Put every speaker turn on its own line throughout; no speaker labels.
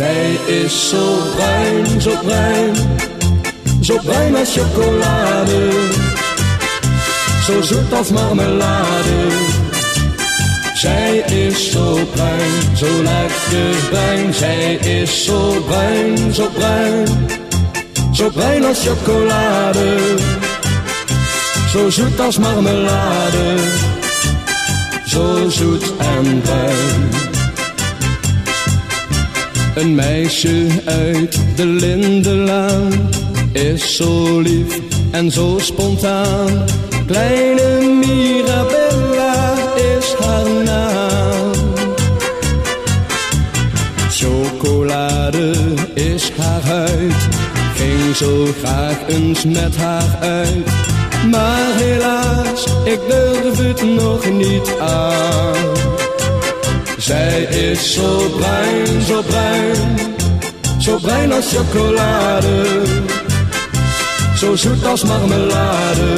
Zij is zo bruin, zo bruin, zo bruin als chocolade. Zo zoet als marmelade. Zij is zo bruin, zo lekker bruin. Zij is zo bruin, zo bruin, zo bruin als chocolade. Zo zoet als marmelade, zo zoet en bruin. Een meisje uit de Lindenlaan is zo lief en zo spontaan. Kleine Mirabella is haar naam. Chocolade is haar huid, ging zo graag eens met haar uit. Maar helaas, ik durf het nog niet aan. Zij is zo bruin, zo bruin, zo bruin als chocolade. Zo zoet als marmelade.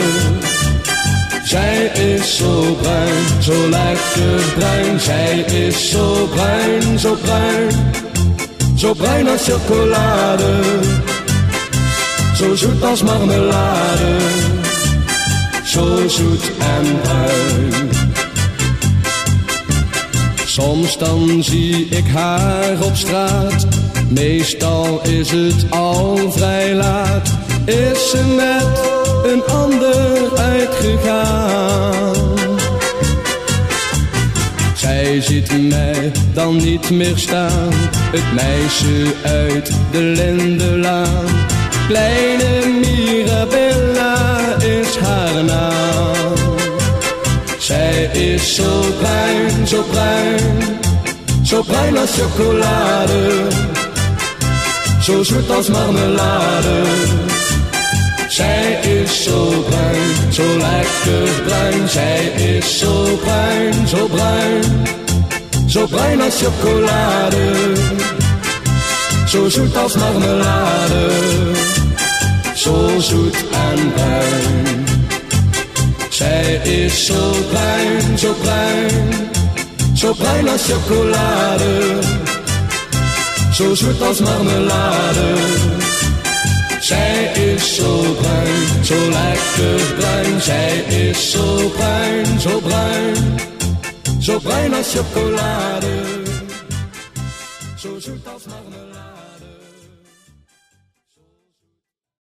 Zij is zo bruin, zo lekker bruin. Zij is zo bruin, zo bruin, zo bruin als chocolade. Zo zoet als marmelade, zo zoet en bruin. Soms dan zie ik haar op straat, meestal is het al vrij laat. Is ze met een ander uitgegaan? Zij ziet mij dan niet meer staan, het meisje uit de Lindenlaan. Kleine Zij is zo bruin, zo bruin, zo bruin als chocolade. Zo zoet als marmelade. Zij is zo bruin, zo lekker bruin. Zij is zo bruin, zo bruin, zo bruin als chocolade. Zo zoet als marmelade, zo zoet en bruin. Zij is zo bruin, zo bruin, zo bruin als chocolade. Zo zoet als marmelade. Zij is zo bruin, zo lekker bruin. Zij is zo bruin, zo bruin, zo bruin als chocolade. Zo zoet als marmelade.